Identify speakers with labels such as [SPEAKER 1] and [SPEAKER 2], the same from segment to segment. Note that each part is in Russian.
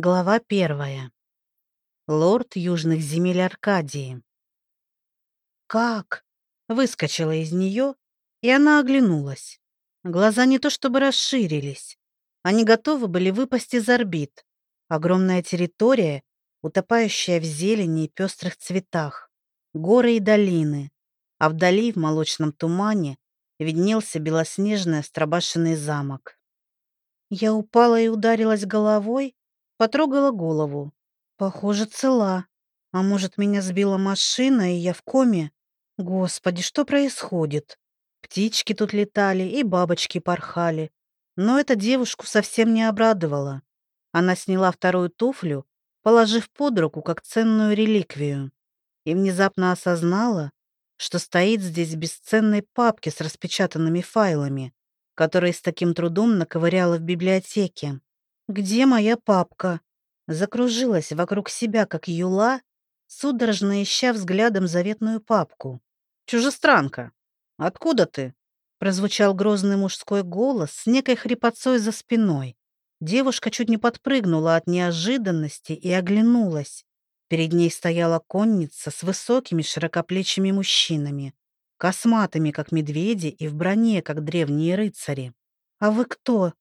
[SPEAKER 1] Глава первая. Лорд южных земель Аркадии. «Как?» Выскочила из нее, и она оглянулась. Глаза не то чтобы расширились. Они готовы были выпасть из орбит. Огромная территория, утопающая в зелени и пестрых цветах. Горы и долины. А вдали, в молочном тумане, виднелся белоснежный остробашенный замок. Я упала и ударилась головой, Потрогала голову. Похоже, цела. А может, меня сбила машина, и я в коме? Господи, что происходит? Птички тут летали и бабочки порхали. Но эта девушку совсем не обрадовала. Она сняла вторую туфлю, положив под руку как ценную реликвию. И внезапно осознала, что стоит здесь бесценной папке с распечатанными файлами, которые с таким трудом наковыряла в библиотеке. «Где моя папка?» Закружилась вокруг себя, как юла, судорожно ища взглядом заветную папку. «Чужестранка! Откуда ты?» Прозвучал грозный мужской голос с некой хрипотцой за спиной. Девушка чуть не подпрыгнула от неожиданности и оглянулась. Перед ней стояла конница с высокими широкоплечими мужчинами, косматыми, как медведи, и в броне, как древние рыцари. «А вы кто?»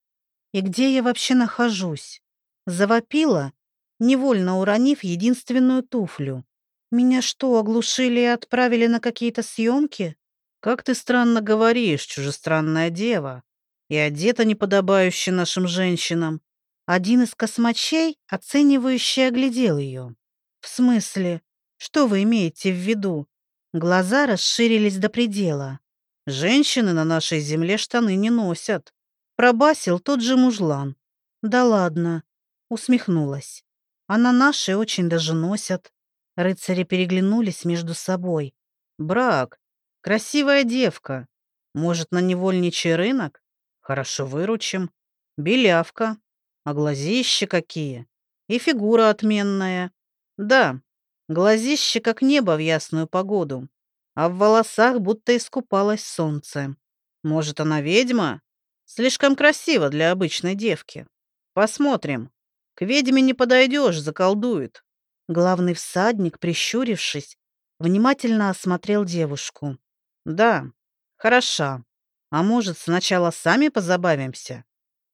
[SPEAKER 1] И где я вообще нахожусь? Завопила, невольно уронив единственную туфлю. Меня что, оглушили и отправили на какие-то съемки? Как ты странно говоришь, чужестранная дева. И одета неподобающе нашим женщинам. Один из космачей, оценивающе оглядел ее. В смысле? Что вы имеете в виду? Глаза расширились до предела. Женщины на нашей земле штаны не носят. Пробасил тот же мужлан. Да ладно, усмехнулась. А на наши очень даже носят. Рыцари переглянулись между собой. Брак. Красивая девка. Может, на невольничий рынок? Хорошо выручим. Белявка. А глазища какие. И фигура отменная. Да, глазище как небо в ясную погоду. А в волосах будто искупалось солнце. Может, она ведьма? Слишком красиво для обычной девки. Посмотрим. К ведьме не подойдешь, заколдует. Главный всадник, прищурившись, внимательно осмотрел девушку. Да, хороша. А может, сначала сами позабавимся?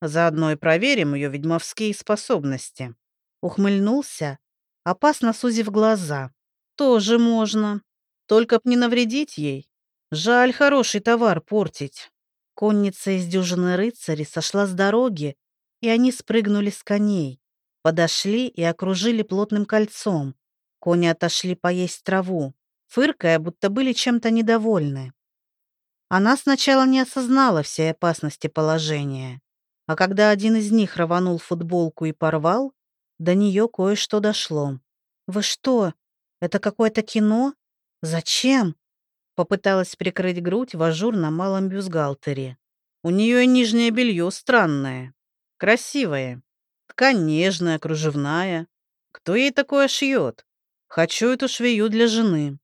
[SPEAKER 1] Заодно и проверим ее ведьмовские способности. Ухмыльнулся, опасно сузив глаза. Тоже можно. Только б не навредить ей. Жаль хороший товар портить. Конница из дюжины рыцарей сошла с дороги, и они спрыгнули с коней. Подошли и окружили плотным кольцом. Кони отошли поесть траву, фыркая, будто были чем-то недовольны. Она сначала не осознала всей опасности положения, а когда один из них рванул футболку и порвал, до нее кое-что дошло. «Вы что, это какое-то кино? Зачем?» Попыталась прикрыть грудь в ажурном малом бюстгальтере. У нее и нижнее белье странное. Красивое. Ткань нежная, кружевная. Кто ей такое шьет? Хочу эту швею для жены.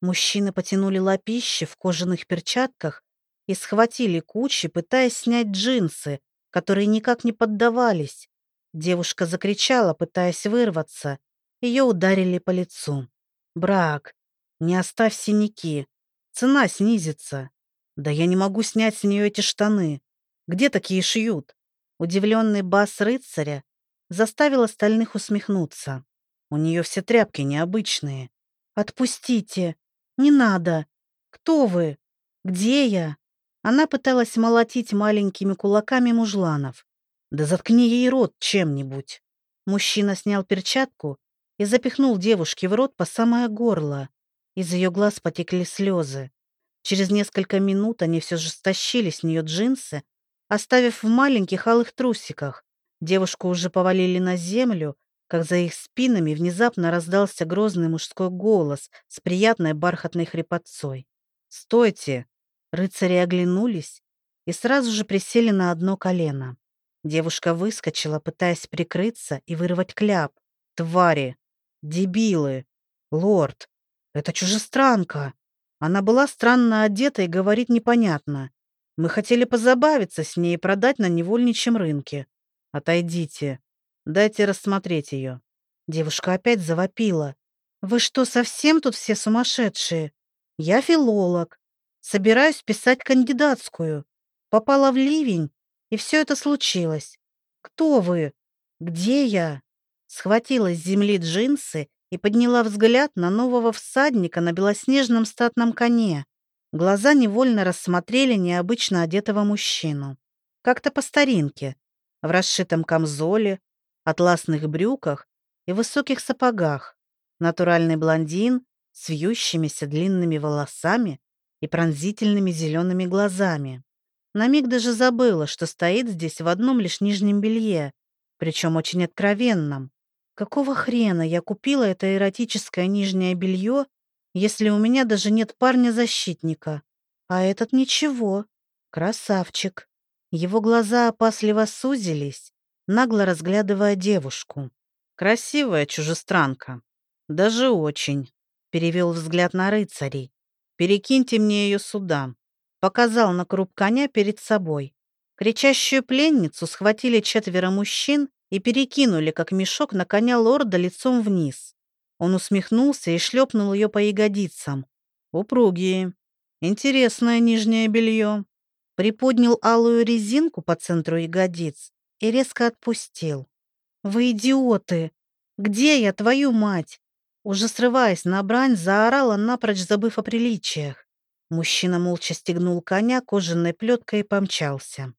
[SPEAKER 1] Мужчины потянули лапище в кожаных перчатках и схватили кучи, пытаясь снять джинсы, которые никак не поддавались. Девушка закричала, пытаясь вырваться. Ее ударили по лицу. Брак. Не оставь синяки. Цена снизится. Да я не могу снять с нее эти штаны. Где такие шьют? Удивленный бас рыцаря заставил остальных усмехнуться. У нее все тряпки необычные. Отпустите. Не надо. Кто вы? Где я? Она пыталась молотить маленькими кулаками мужланов. Да заткни ей рот чем-нибудь. Мужчина снял перчатку и запихнул девушке в рот по самое горло. Из ее глаз потекли слезы. Через несколько минут они все же стащили с нее джинсы, оставив в маленьких алых трусиках. Девушку уже повалили на землю, как за их спинами внезапно раздался грозный мужской голос с приятной бархатной хрипотцой. «Стойте!» Рыцари оглянулись и сразу же присели на одно колено. Девушка выскочила, пытаясь прикрыться и вырвать кляп. «Твари! Дебилы! Лорд! Это чужестранка. Она была странно одета и говорит непонятно. Мы хотели позабавиться с ней и продать на невольничьем рынке. Отойдите. Дайте рассмотреть ее». Девушка опять завопила. «Вы что, совсем тут все сумасшедшие? Я филолог. Собираюсь писать кандидатскую. Попала в ливень, и все это случилось. Кто вы? Где я?» Схватила с земли джинсы и подняла взгляд на нового всадника на белоснежном статном коне. Глаза невольно рассмотрели необычно одетого мужчину. Как-то по старинке, в расшитом камзоле, атласных брюках и высоких сапогах. Натуральный блондин с вьющимися длинными волосами и пронзительными зелеными глазами. На миг даже забыла, что стоит здесь в одном лишь нижнем белье, причем очень откровенном. Какого хрена я купила это эротическое нижнее белье, если у меня даже нет парня-защитника? А этот ничего. Красавчик. Его глаза опасливо сузились, нагло разглядывая девушку. Красивая чужестранка. Даже очень. Перевел взгляд на рыцарей. Перекиньте мне ее сюда. Показал на круп коня перед собой. Кричащую пленницу схватили четверо мужчин и перекинули, как мешок, на коня лорда лицом вниз. Он усмехнулся и шлепнул ее по ягодицам. Упругие. Интересное нижнее белье. Приподнял алую резинку по центру ягодиц и резко отпустил. «Вы идиоты! Где я, твою мать?» Уже срываясь на брань, заорала, напрочь забыв о приличиях. Мужчина молча стегнул коня кожаной плеткой и помчался.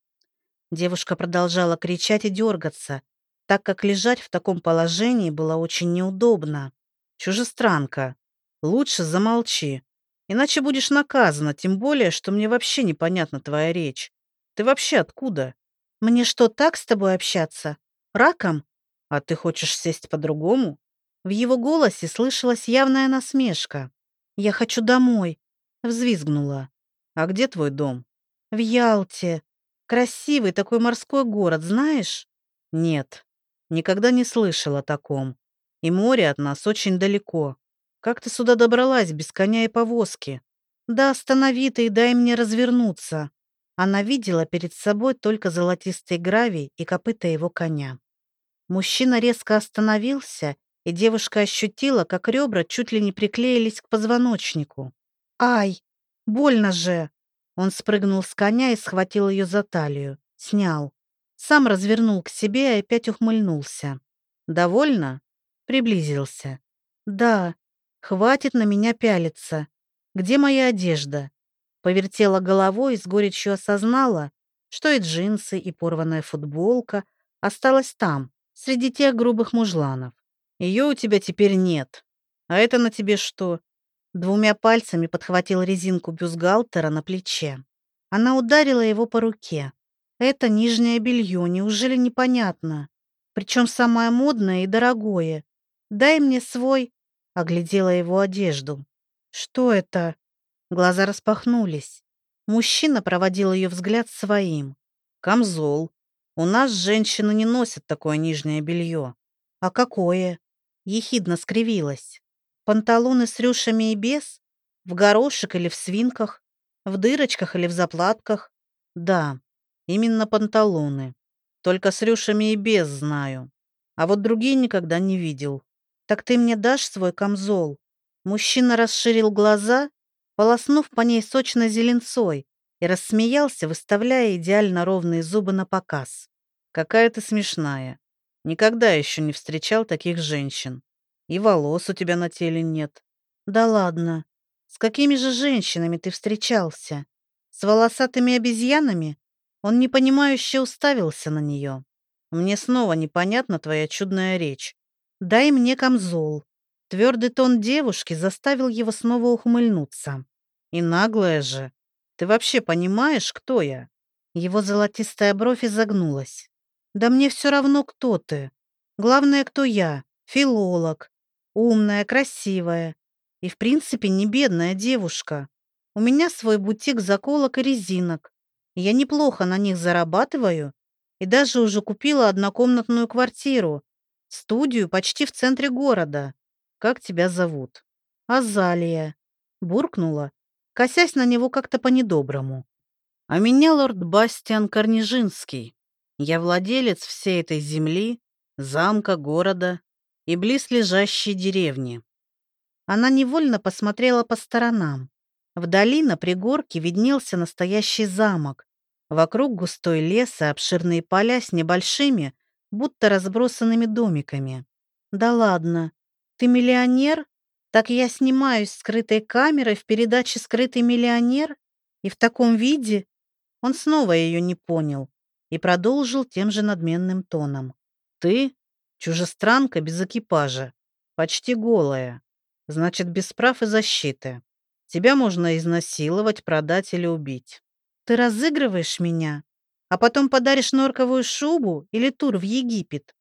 [SPEAKER 1] Девушка продолжала кричать и дергаться, так как лежать в таком положении было очень неудобно. «Чужестранка, лучше замолчи, иначе будешь наказана, тем более, что мне вообще непонятна твоя речь. Ты вообще откуда?» «Мне что, так с тобой общаться? Раком?» «А ты хочешь сесть по-другому?» В его голосе слышалась явная насмешка. «Я хочу домой», — взвизгнула. «А где твой дом?» «В Ялте. Красивый такой морской город, знаешь?» «Нет, Никогда не слышала о таком. И море от нас очень далеко. Как ты сюда добралась без коня и повозки? Да останови ты и дай мне развернуться. Она видела перед собой только золотистый гравий и копыта его коня. Мужчина резко остановился, и девушка ощутила, как ребра чуть ли не приклеились к позвоночнику. «Ай! Больно же!» Он спрыгнул с коня и схватил ее за талию. Снял. Сам развернул к себе и опять ухмыльнулся. «Довольно?» Приблизился. «Да, хватит на меня пялиться. Где моя одежда?» Повертела головой и с горечью осознала, что и джинсы, и порванная футболка осталась там, среди тех грубых мужланов. Ее у тебя теперь нет. А это на тебе что? Двумя пальцами подхватил резинку бюстгальтера на плече. Она ударила его по руке. Это нижнее белье, неужели непонятно? Причем самое модное и дорогое. Дай мне свой...» Оглядела его одежду. «Что это?» Глаза распахнулись. Мужчина проводил ее взгляд своим. «Камзол. У нас женщины не носят такое нижнее белье». «А какое?» Ехидно скривилась. «Панталоны с рюшами и без? В горошек или в свинках? В дырочках или в заплатках?» «Да, Именно панталоны. Только с рюшами и без знаю. А вот другие никогда не видел. Так ты мне дашь свой камзол? Мужчина расширил глаза, полоснув по ней сочной зеленцой, и рассмеялся, выставляя идеально ровные зубы на показ. Какая ты смешная. Никогда еще не встречал таких женщин. И волос у тебя на теле нет. Да ладно. С какими же женщинами ты встречался? С волосатыми обезьянами? Он непонимающе уставился на нее. «Мне снова непонятна твоя чудная речь. Дай мне камзол». Твердый тон девушки заставил его снова ухмыльнуться. «И наглая же. Ты вообще понимаешь, кто я?» Его золотистая бровь изогнулась. «Да мне все равно, кто ты. Главное, кто я. Филолог. Умная, красивая. И, в принципе, не бедная девушка. У меня свой бутик заколок и резинок. Я неплохо на них зарабатываю и даже уже купила однокомнатную квартиру, студию почти в центре города. Как тебя зовут? Азалия. Буркнула, косясь на него как-то по-недоброму. А меня лорд Бастиан Корнижинский. Я владелец всей этой земли, замка, города и близлежащей деревни. Она невольно посмотрела по сторонам. Вдали на пригорке виднелся настоящий замок. Вокруг густой лес и обширные поля с небольшими, будто разбросанными домиками. «Да ладно, ты миллионер? Так я снимаюсь скрытой камерой в передаче «Скрытый миллионер»? И в таком виде?» Он снова ее не понял и продолжил тем же надменным тоном. «Ты чужестранка без экипажа, почти голая, значит, без прав и защиты. Тебя можно изнасиловать, продать или убить. Ты разыгрываешь меня, а потом подаришь норковую шубу или тур в Египет».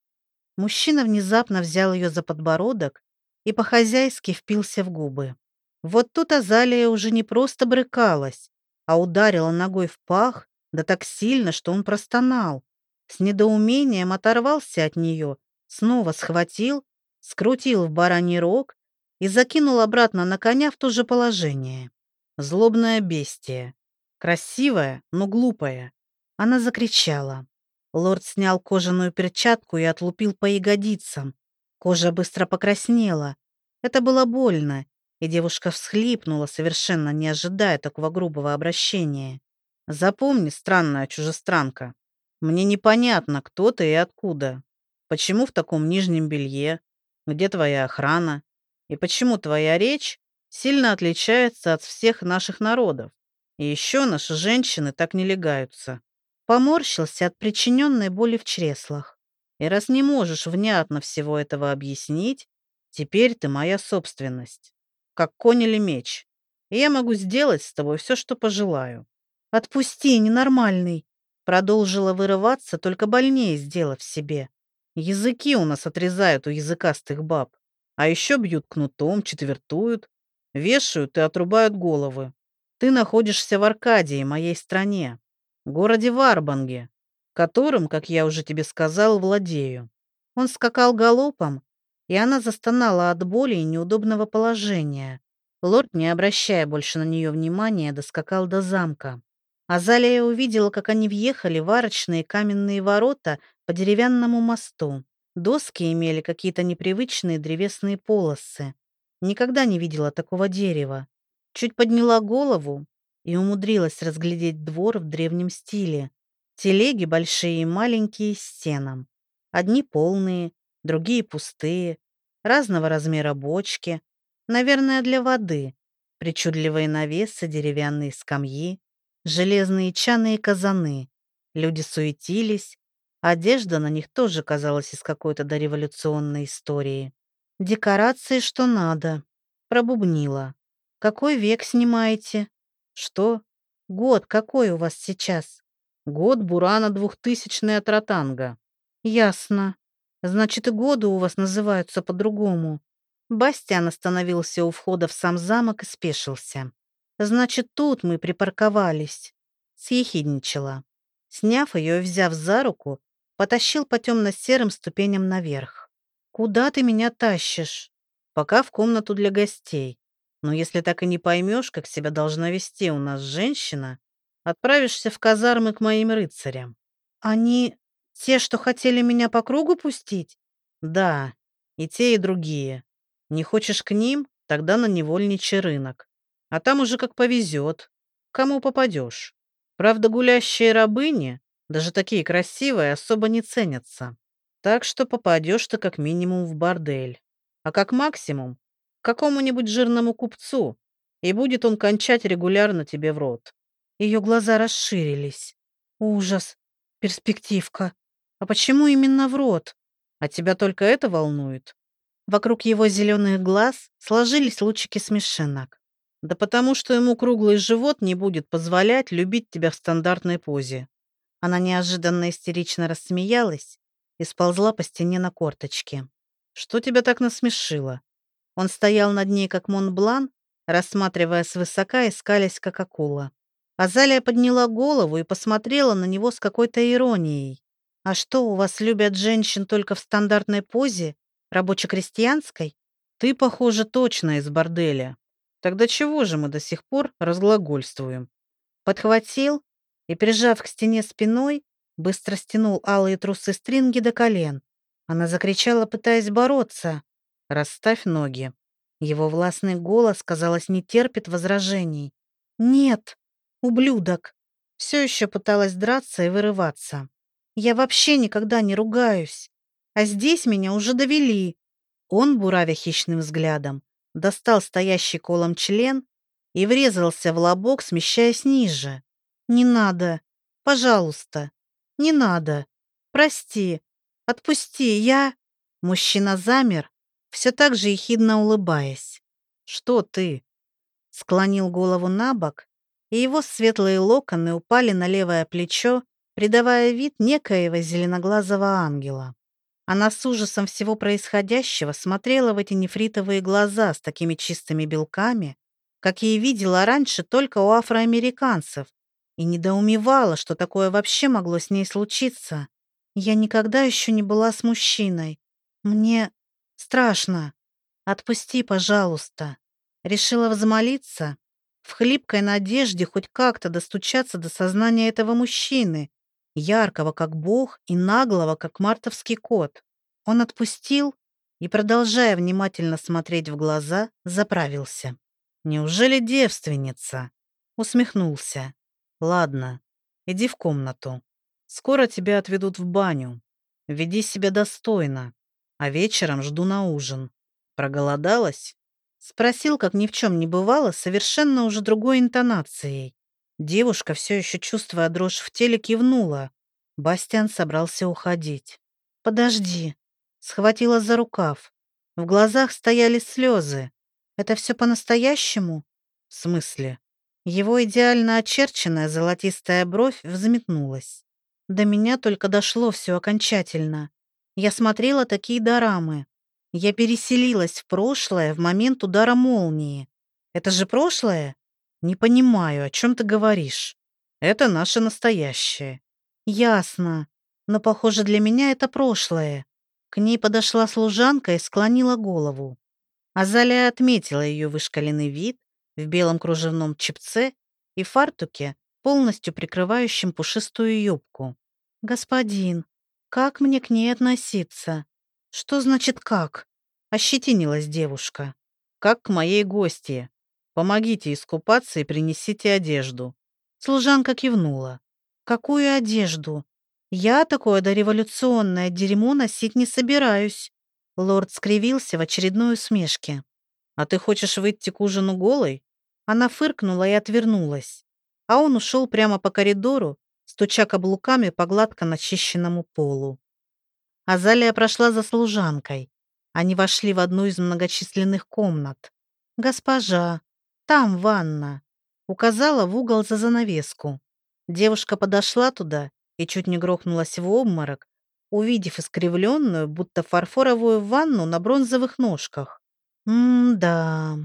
[SPEAKER 1] Мужчина внезапно взял ее за подбородок и по-хозяйски впился в губы. Вот тут Азалия уже не просто брыкалась, а ударила ногой в пах, да так сильно, что он простонал. С недоумением оторвался от нее, снова схватил, скрутил в бараний рог и закинул обратно на коня в то же положение. Злобное бестие. Красивая, но глупая. Она закричала. Лорд снял кожаную перчатку и отлупил по ягодицам. Кожа быстро покраснела. Это было больно, и девушка всхлипнула, совершенно не ожидая такого грубого обращения. «Запомни, странная чужестранка, мне непонятно, кто ты и откуда. Почему в таком нижнем белье? Где твоя охрана? И почему твоя речь сильно отличается от всех наших народов? И еще наши женщины так не легаются». Поморщился от причиненной боли в чреслах. И раз не можешь внятно всего этого объяснить, теперь ты моя собственность как конь или меч. И я могу сделать с тобой все, что пожелаю. Отпусти, ненормальный. Продолжила вырываться, только больнее сделав себе. Языки у нас отрезают у языкастых баб. А еще бьют кнутом, четвертуют, вешают и отрубают головы. Ты находишься в Аркадии, моей стране, городе Варбанге, которым, как я уже тебе сказал, владею. Он скакал галопом, и она застонала от боли и неудобного положения. Лорд, не обращая больше на нее внимания, доскакал до замка. Азалия увидела, как они въехали в арочные каменные ворота по деревянному мосту. Доски имели какие-то непривычные древесные полосы. Никогда не видела такого дерева. Чуть подняла голову и умудрилась разглядеть двор в древнем стиле. Телеги большие и маленькие с стенам. Одни полные, другие пустые, разного размера бочки, наверное, для воды, причудливые навесы, деревянные скамьи, железные чаны и казаны. Люди суетились, одежда на них тоже казалась из какой-то дореволюционной истории. Декорации что надо. Пробубнила. Какой век снимаете? Что? Год какой у вас сейчас? Год Бурана двухтысячный от Ротанга. Ясно. Значит, и годы у вас называются по-другому. Бастиан остановился у входа в сам замок и спешился. Значит, тут мы припарковались. Съехидничала. Сняв ее и взяв за руку, потащил по темно-серым ступеням наверх. «Куда ты меня тащишь?» «Пока в комнату для гостей. Но если так и не поймешь, как себя должна вести у нас женщина, отправишься в казармы к моим рыцарям». «Они те, что хотели меня по кругу пустить? Да, и те, и другие. Не хочешь к ним? Тогда на невольничий рынок. А там уже как повезет. Кому попадешь. Правда, гулящие рабыни, даже такие красивые, особо не ценятся. Так что попадешь ты как минимум в бордель. А как максимум к какому-нибудь жирному купцу, и будет он кончать регулярно тебе в рот. Ее глаза расширились. Ужас. Перспективка. А почему именно в рот? А тебя только это волнует? Вокруг его зеленых глаз сложились лучики смешинок. Да потому что ему круглый живот не будет позволять любить тебя в стандартной позе. Она неожиданно истерично рассмеялась и сползла по стене на корточки. Что тебя так насмешило? Он стоял над ней, как Монблан, рассматривая свысока и скалясь, как акула. Азалия подняла голову и посмотрела на него с какой-то иронией. А что, у вас любят женщин только в стандартной позе, рабоче-крестьянской? Ты, похоже, точно из борделя. Тогда чего же мы до сих пор разглагольствуем? Подхватил и, прижав к стене спиной, быстро стянул алые трусы стринги до колен. Она закричала, пытаясь бороться. «Расставь ноги». Его властный голос, казалось, не терпит возражений. «Нет, ублюдок!» Все еще пыталась драться и вырываться. «Я вообще никогда не ругаюсь. А здесь меня уже довели». Он, буравя хищным взглядом, достал стоящий колом член и врезался в лобок, смещаясь ниже. «Не надо. Пожалуйста. Не надо. Прости. Отпусти. Я...» Мужчина замер, все так же ехидно улыбаясь. «Что ты?» Склонил голову на бок, и его светлые локоны упали на левое плечо, придавая вид некоего зеленоглазого ангела. Она с ужасом всего происходящего смотрела в эти нефритовые глаза с такими чистыми белками, какие видела раньше только у афроамериканцев, и недоумевала, что такое вообще могло с ней случиться. Я никогда еще не была с мужчиной. Мне страшно. Отпусти, пожалуйста. Решила взмолиться, в хлипкой надежде хоть как-то достучаться до сознания этого мужчины, яркого как бог и наглого как мартовский кот. Он отпустил и, продолжая внимательно смотреть в глаза, заправился. «Неужели девственница?» Усмехнулся. «Ладно, иди в комнату. Скоро тебя отведут в баню. Веди себя достойно, а вечером жду на ужин. Проголодалась?» Спросил, как ни в чем не бывало, совершенно уже другой интонацией. Девушка, все еще чувствуя дрожь в теле, кивнула. Бастиан собрался уходить. «Подожди». Схватила за рукав. В глазах стояли слезы. «Это все по-настоящему?» «В смысле?» Его идеально очерченная золотистая бровь взметнулась. До меня только дошло все окончательно. Я смотрела такие дорамы. Я переселилась в прошлое в момент удара молнии. Это же прошлое? Не понимаю, о чем ты говоришь. Это наше настоящее. Ясно. Но, похоже, для меня это прошлое. К ней подошла служанка и склонила голову. Азалия отметила ее вышкаленный вид, в белом кружевном чепце и фартуке, полностью прикрывающем пушистую юбку. «Господин, как мне к ней относиться? Что значит «как»?» Ощетинилась девушка. «Как к моей гости. Помогите искупаться и принесите одежду». Служанка кивнула. «Какую одежду? Я такое дореволюционное дерьмо носить не собираюсь». Лорд скривился в очередной усмешке. «А ты хочешь выйти к ужину голой?» Она фыркнула и отвернулась, а он ушел прямо по коридору, стуча каблуками по гладко начищенному полу. Азалия прошла за служанкой. Они вошли в одну из многочисленных комнат. «Госпожа, там ванна», — указала в угол за занавеску. Девушка подошла туда и чуть не грохнулась в обморок, увидев искривленную, будто фарфоровую ванну на бронзовых ножках. «М-да»,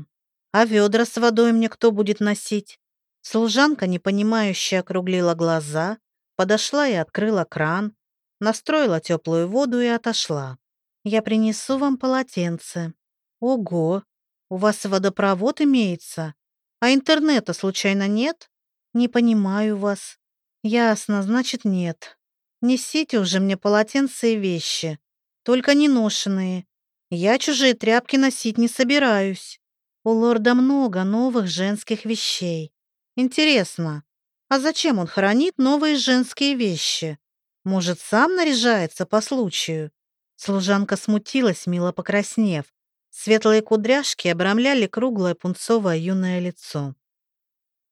[SPEAKER 1] а ведра с водой мне кто будет носить? Служанка, непонимающе округлила глаза, подошла и открыла кран, настроила теплую воду и отошла. Я принесу вам полотенце. Ого, у вас водопровод имеется? А интернета случайно нет? Не понимаю вас. Ясно, значит нет. Несите уже мне полотенце и вещи. Только не ношеные. Я чужие тряпки носить не собираюсь. У лорда много новых женских вещей. Интересно, а зачем он хранит новые женские вещи? Может, сам наряжается по случаю? Служанка смутилась, мило покраснев. Светлые кудряшки обрамляли круглое пунцовое юное лицо.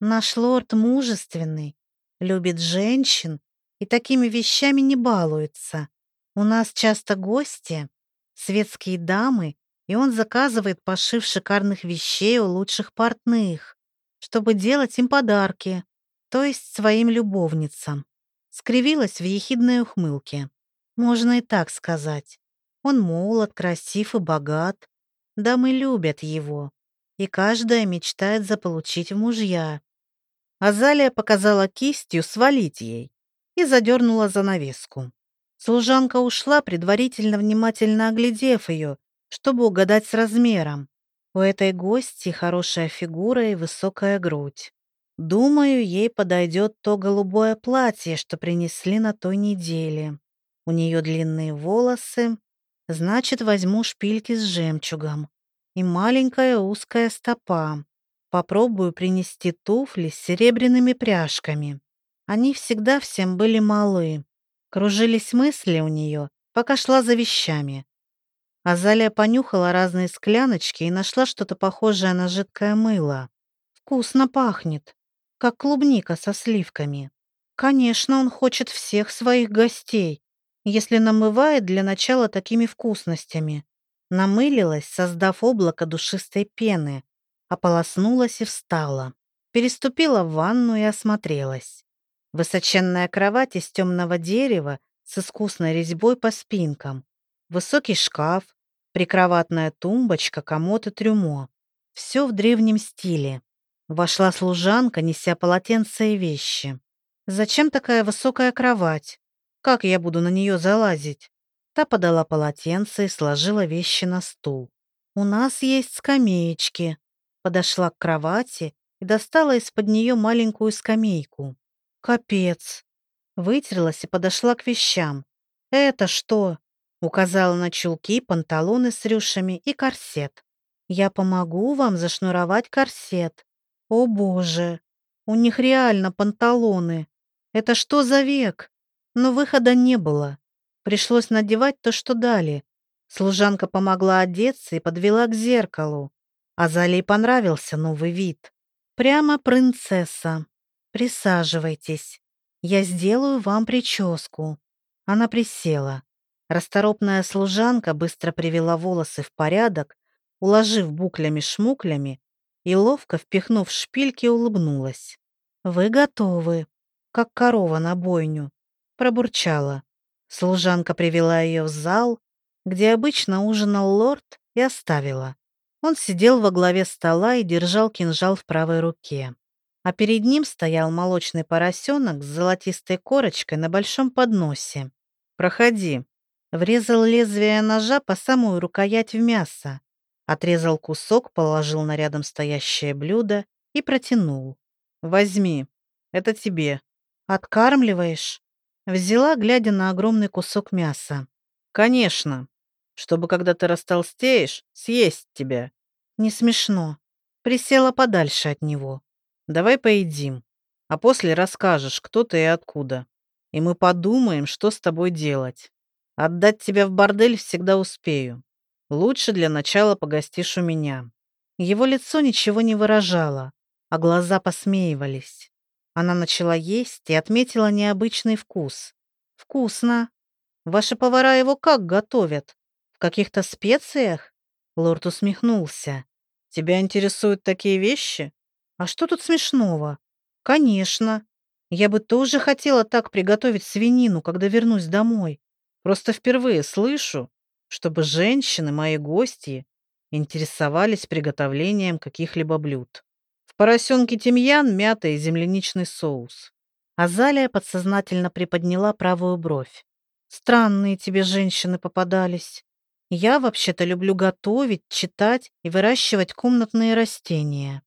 [SPEAKER 1] Наш лорд мужественный, любит женщин и такими вещами не балуется. У нас часто гости, светские дамы и он заказывает пошив шикарных вещей у лучших портных, чтобы делать им подарки, то есть своим любовницам. Скривилась в ехидной ухмылке. Можно и так сказать. Он молод, красив и богат. Дамы любят его, и каждая мечтает заполучить в мужья. Азалия показала кистью свалить ей и задернула занавеску. Служанка ушла, предварительно внимательно оглядев ее чтобы угадать с размером. У этой гости хорошая фигура и высокая грудь. Думаю, ей подойдет то голубое платье, что принесли на той неделе. У нее длинные волосы, Значит, возьму шпильки с жемчугом. И маленькая узкая стопа. Попробую принести туфли с серебряными пряжками. Они всегда всем были малы. Кружились мысли у нее, пока шла за вещами. Азалия понюхала разные скляночки и нашла что-то похожее на жидкое мыло. Вкусно пахнет, как клубника со сливками. Конечно, он хочет всех своих гостей, если намывает для начала такими вкусностями. Намылилась, создав облако душистой пены, ополоснулась и встала. Переступила в ванну и осмотрелась. Высоченная кровать из темного дерева с искусной резьбой по спинкам, высокий шкаф, прикроватная тумбочка, комод и трюмо. Все в древнем стиле. Вошла служанка, неся полотенце и вещи. «Зачем такая высокая кровать? Как я буду на нее залазить?» Та подала полотенце и сложила вещи на стул. «У нас есть скамеечки». Подошла к кровати и достала из-под нее маленькую скамейку. «Капец!» Вытерлась и подошла к вещам. «Это что?» Указала на чулки, панталоны с рюшами и корсет. «Я помогу вам зашнуровать корсет». «О боже! У них реально панталоны! Это что за век?» Но выхода не было. Пришлось надевать то, что дали. Служанка помогла одеться и подвела к зеркалу. Азалии понравился новый вид. Прямо принцесса. Присаживайтесь. Я сделаю вам прическу. Она присела. Расторопная служанка быстро привела волосы в порядок, уложив буклями-шмуклями и, ловко впихнув шпильки, улыбнулась. «Вы готовы, как корова на бойню», — пробурчала. Служанка привела ее в зал, где обычно ужинал лорд, и оставила. Он сидел во главе стола и держал кинжал в правой руке. А перед ним стоял молочный поросенок с золотистой корочкой на большом подносе. «Проходи», Врезал лезвие ножа по самую рукоять в мясо. Отрезал кусок, положил на рядом стоящее блюдо и протянул. «Возьми, это тебе». «Откармливаешь?» Взяла, глядя на огромный кусок мяса. «Конечно. Чтобы, когда ты растолстеешь, съесть тебя». «Не смешно». Присела подальше от него. «Давай поедим, а после расскажешь, кто ты и откуда. И мы подумаем, что с тобой делать». Отдать тебя в бордель всегда успею. Лучше для начала погостишь у меня». Его лицо ничего не выражало, а глаза посмеивались. Она начала есть и отметила необычный вкус. «Вкусно. Ваши повара его как готовят? В каких-то специях?» Лорд усмехнулся. «Тебя интересуют такие вещи? А что тут смешного?» «Конечно. Я бы тоже хотела так приготовить свинину, когда вернусь домой. Просто впервые слышу, чтобы женщины, мои гости, интересовались приготовлением каких-либо блюд. В поросенке тимьян, мята и земляничный соус. Азалия подсознательно приподняла правую бровь. Странные тебе женщины попадались. Я вообще-то люблю готовить, читать и выращивать комнатные растения.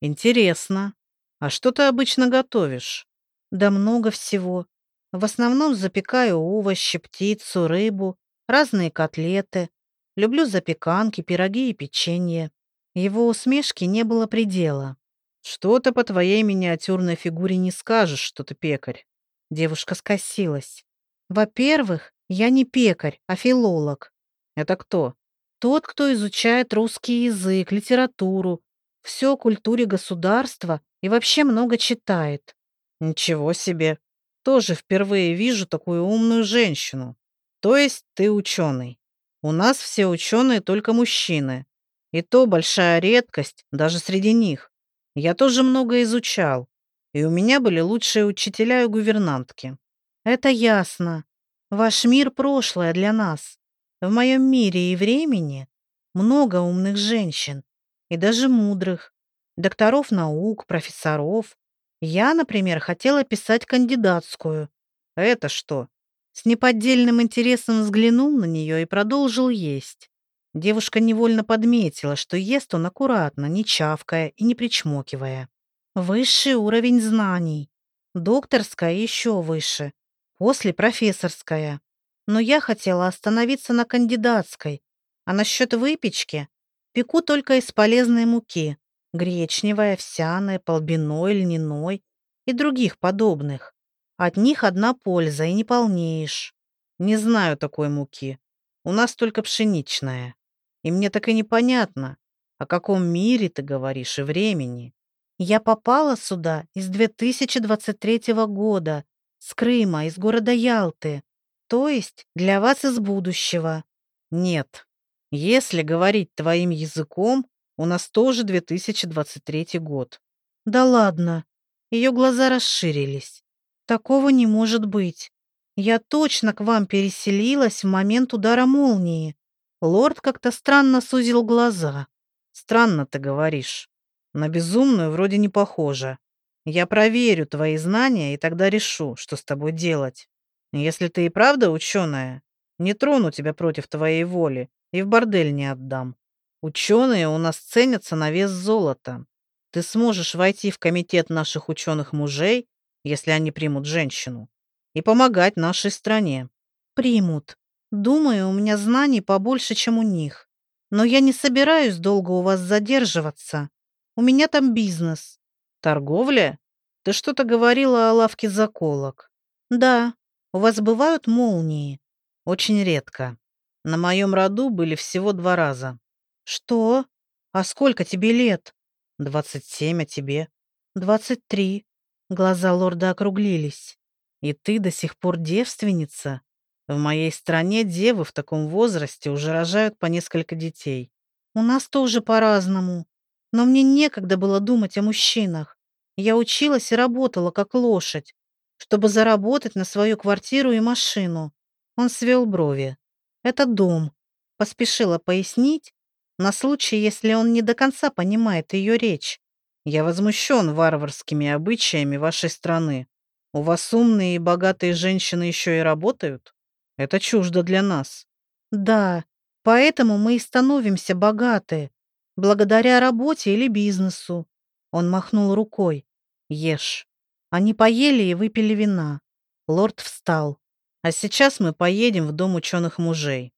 [SPEAKER 1] Интересно. А что ты обычно готовишь? Да много всего. В основном запекаю овощи, птицу, рыбу, разные котлеты. Люблю запеканки, пироги и печенье. Его усмешки не было предела. «Что-то по твоей миниатюрной фигуре не скажешь, что ты пекарь». Девушка скосилась. «Во-первых, я не пекарь, а филолог». «Это кто?» «Тот, кто изучает русский язык, литературу, все о культуре государства и вообще много читает». «Ничего себе! Тоже впервые вижу такую умную женщину. То есть ты ученый. У нас все ученые только мужчины. И то большая редкость даже среди них. Я тоже много изучал. И у меня были лучшие учителя и гувернантки. Это ясно. Ваш мир – прошлое для нас. В моем мире и времени много умных женщин. И даже мудрых. Докторов наук, профессоров. Я, например, хотела писать кандидатскую. Это что? С неподдельным интересом взглянул на нее и продолжил есть. Девушка невольно подметила, что ест он аккуратно, не чавкая и не причмокивая. Высший уровень знаний. Докторская еще выше. После профессорская. Но я хотела остановиться на кандидатской. А насчет выпечки пеку только из полезной муки. Гречневой, овсяной, полбиной, льняной и других подобных. От них одна польза, и не полнеешь. Не знаю такой муки. У нас только пшеничная. И мне так и непонятно, о каком мире ты говоришь и времени. Я попала сюда из 2023 года, с Крыма, из города Ялты. То есть для вас из будущего. Нет. Если говорить твоим языком, у нас тоже 2023 год. Да ладно. Ее глаза расширились. Такого не может быть. Я точно к вам переселилась в момент удара молнии. Лорд как-то странно сузил глаза. Странно ты говоришь. На безумную вроде не похоже. Я проверю твои знания и тогда решу, что с тобой делать. Если ты и правда ученая, не трону тебя против твоей воли и в бордель не отдам. Ученые у нас ценятся на вес золота. Ты сможешь войти в комитет наших ученых мужей, если они примут женщину и помогать нашей стране. Примут. Думаю, у меня знаний побольше, чем у них. Но я не собираюсь долго у вас задерживаться. У меня там бизнес. Торговля? Ты что-то говорила о лавке заколок. Да. У вас бывают молнии? Очень редко. На моем роду были всего два раза. Что? А сколько тебе лет? Двадцать семь, а тебе? Двадцать три. Глаза лорда округлились. И ты до сих пор девственница? В моей стране девы в таком возрасте уже рожают по несколько детей. У нас тоже по-разному. Но мне некогда было думать о мужчинах. Я училась и работала как лошадь, чтобы заработать на свою квартиру и машину. Он свел брови. Это дом. Поспешила пояснить, на случай, если он не до конца понимает ее речь. Я возмущен варварскими обычаями вашей страны. У вас умные и богатые женщины еще и работают? Это чуждо для нас. Да, поэтому мы и становимся богаты. Благодаря работе или бизнесу. Он махнул рукой. Ешь. Они поели и выпили вина. Лорд встал. А сейчас мы поедем в дом ученых мужей.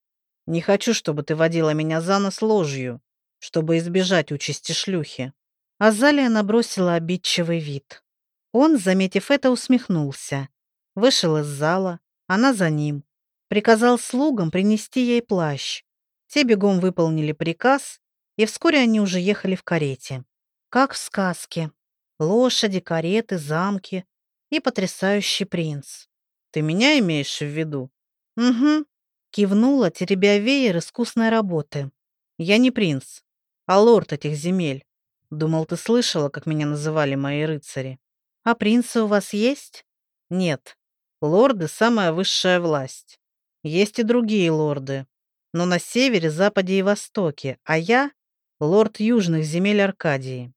[SPEAKER 1] Не хочу, чтобы ты водила меня за нос ложью, чтобы избежать участи шлюхи. Азалия набросила обидчивый вид. Он, заметив это, усмехнулся. Вышел из зала, она за ним. Приказал слугам принести ей плащ. Те бегом выполнили приказ, и вскоре они уже ехали в карете. Как в сказке. Лошади, кареты, замки и потрясающий принц. «Ты меня имеешь в виду?» «Угу», — кивнула, теребя веер искусной работы. «Я не принц, а лорд этих земель. Думал, ты слышала, как меня называли мои рыцари. А принцы у вас есть? Нет. Лорды – самая высшая власть. Есть и другие лорды. Но на севере, западе и востоке. А я – лорд южных земель Аркадии.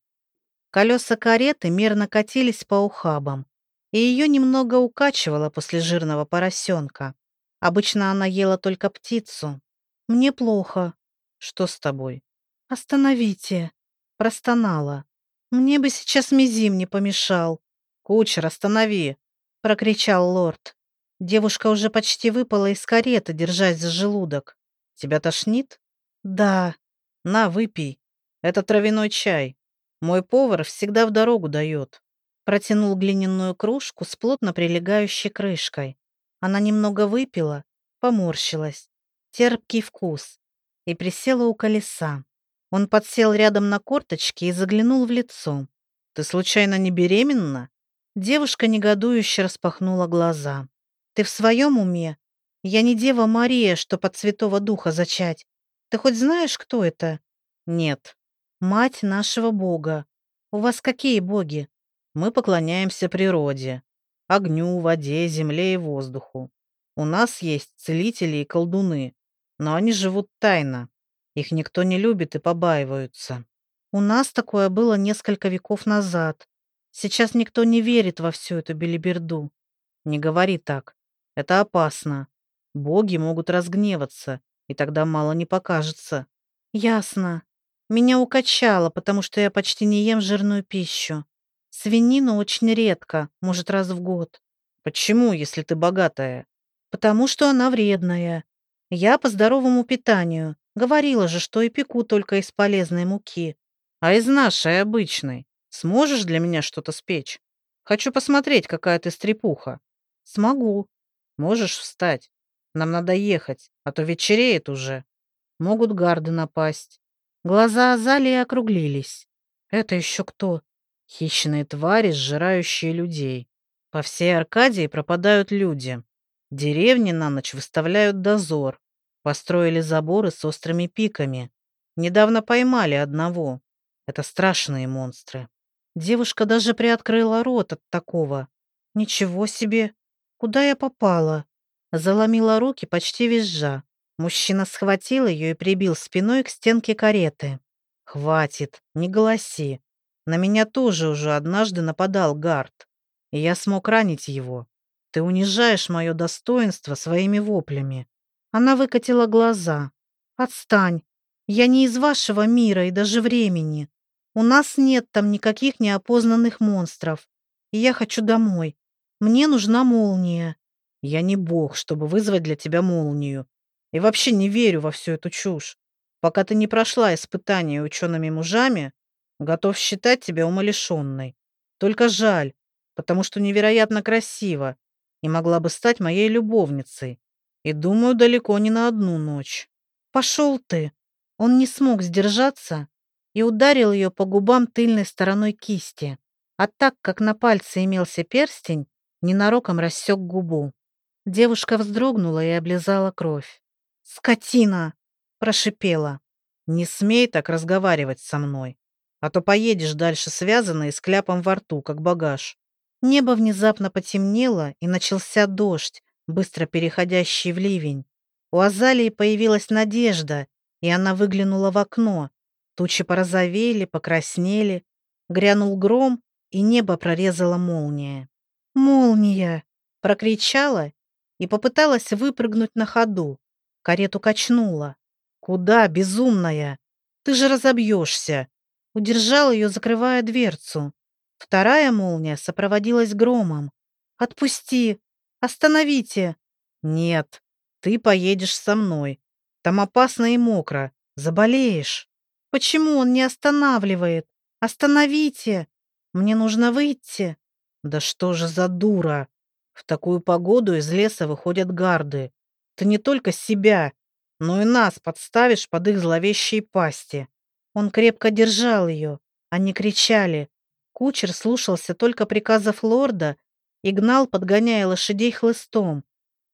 [SPEAKER 1] Колеса кареты мерно катились по ухабам, и ее немного укачивало после жирного поросенка. Обычно она ела только птицу. Мне плохо. Что с тобой? Остановите. Простонала. Мне бы сейчас мизим не помешал. «Кучер, останови!» — прокричал лорд. Девушка уже почти выпала из кареты, держась за желудок. «Тебя тошнит?» «Да». «На, выпей. Это травяной чай. Мой повар всегда в дорогу дает». Протянул глиняную кружку с плотно прилегающей крышкой. Она немного выпила, поморщилась. Терпкий вкус. И присела у колеса. Он подсел рядом на корточки и заглянул в лицо. «Ты случайно не беременна?» Девушка негодующе распахнула глаза. «Ты в своем уме? Я не Дева Мария, что под Святого Духа зачать. Ты хоть знаешь, кто это?» «Нет. Мать нашего Бога. У вас какие боги?» «Мы поклоняемся природе. Огню, воде, земле и воздуху. У нас есть целители и колдуны, но они живут тайно. Их никто не любит и побаиваются. У нас такое было несколько веков назад. Сейчас никто не верит во всю эту белиберду. Не говори так. Это опасно. Боги могут разгневаться, и тогда мало не покажется. Ясно. Меня укачало, потому что я почти не ем жирную пищу. Свинину очень редко, может, раз в год. Почему, если ты богатая? Потому что она вредная. Я по здоровому питанию. Говорила же, что и пеку только из полезной муки. А из нашей обычной. Сможешь для меня что-то спечь? Хочу посмотреть, какая ты стрепуха. Смогу. Можешь встать. Нам надо ехать, а то вечереет уже. Могут гарды напасть. Глаза Азалии округлились. Это еще кто? Хищные твари, сжирающие людей. По всей Аркадии пропадают люди. Деревни на ночь выставляют дозор. Построили заборы с острыми пиками. Недавно поймали одного. Это страшные монстры. Девушка даже приоткрыла рот от такого. Ничего себе! Куда я попала? Заломила руки, почти визжа. Мужчина схватил ее и прибил спиной к стенке кареты. «Хватит, не голоси. На меня тоже уже однажды нападал Гард, и я смог ранить его. Ты унижаешь мое достоинство своими воплями». Она выкатила глаза. «Отстань. Я не из вашего мира и даже времени. У нас нет там никаких неопознанных монстров. И я хочу домой. Мне нужна молния». «Я не бог, чтобы вызвать для тебя молнию. И вообще не верю во всю эту чушь. Пока ты не прошла испытание учеными мужами, готов считать тебя умалишенной. Только жаль, потому что невероятно красиво и могла бы стать моей любовницей. И думаю, далеко не на одну ночь. Пошел ты. Он не смог сдержаться и ударил ее по губам тыльной стороной кисти. А так как на пальце имелся перстень, ненароком рассек губу. Девушка вздрогнула и облизала кровь. «Скотина!» – прошипела. «Не смей так разговаривать со мной, а то поедешь дальше связанной с кляпом во рту, как багаж». Небо внезапно потемнело, и начался дождь, быстро переходящий в ливень. У Азалии появилась надежда, и она выглянула в окно. Тучи порозовели, покраснели, грянул гром, и небо прорезала молния. «Молния!» – прокричала и попыталась выпрыгнуть на ходу. Карету качнула. «Куда, безумная? Ты же разобьешься!» Удержал ее, закрывая дверцу. Вторая молния сопроводилась громом. «Отпусти! Остановите!» «Нет, ты поедешь со мной. Там опасно и мокро. Заболеешь». «Почему он не останавливает? Остановите! Мне нужно выйти!» «Да что же за дура! В такую погоду из леса выходят гарды. Ты не только себя, но и нас подставишь под их зловещие пасти. Он крепко держал ее. Они кричали. Кучер слушался только приказов лорда и гнал, подгоняя лошадей хлыстом.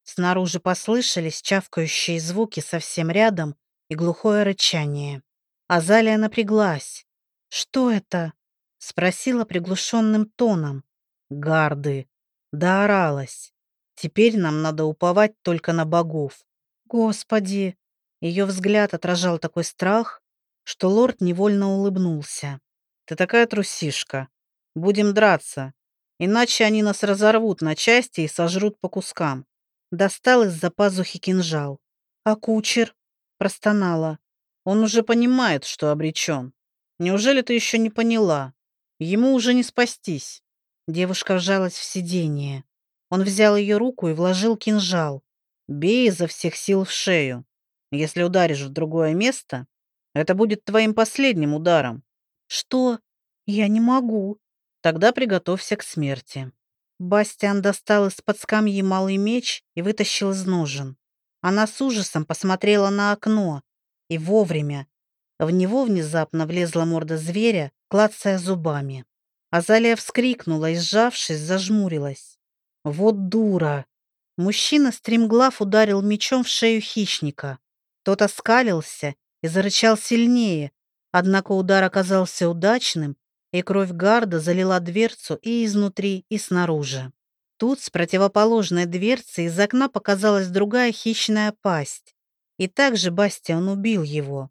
[SPEAKER 1] Снаружи послышались чавкающие звуки совсем рядом и глухое рычание. Азалия напряглась. «Что это?» — спросила приглушенным тоном. «Гарды». Дооралась. Теперь нам надо уповать только на богов. Господи! Ее взгляд отражал такой страх, что лорд невольно улыбнулся. Ты такая трусишка. Будем драться. Иначе они нас разорвут на части и сожрут по кускам. Достал из-за пазухи кинжал. А кучер? Простонала. Он уже понимает, что обречен. Неужели ты еще не поняла? Ему уже не спастись. Девушка вжалась в сиденье. Он взял ее руку и вложил кинжал. «Бей изо всех сил в шею. Если ударишь в другое место, это будет твоим последним ударом». «Что? Я не могу». «Тогда приготовься к смерти». Бастиан достал из-под скамьи малый меч и вытащил из ножен. Она с ужасом посмотрела на окно. И вовремя. В него внезапно влезла морда зверя, клацая зубами. Азалия вскрикнула и, сжавшись, зажмурилась. Вот дура. Мужчина стремглав ударил мечом в шею хищника. Тот оскалился и зарычал сильнее, однако удар оказался удачным, и кровь гарда залила дверцу и изнутри, и снаружи. Тут с противоположной дверцы из окна показалась другая хищная пасть. И также Бастиан убил его.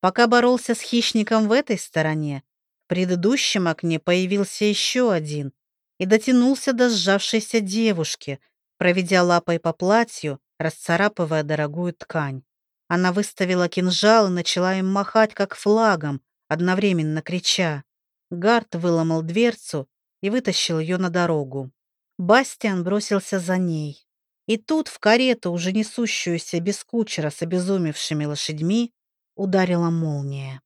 [SPEAKER 1] Пока боролся с хищником в этой стороне, в предыдущем окне появился еще один, и дотянулся до сжавшейся девушки, проведя лапой по платью, расцарапывая дорогую ткань. Она выставила кинжал и начала им махать, как флагом, одновременно крича. Гард выломал дверцу и вытащил ее на дорогу. Бастиан бросился за ней. И тут в карету, уже несущуюся без кучера с обезумевшими лошадьми, ударила молния.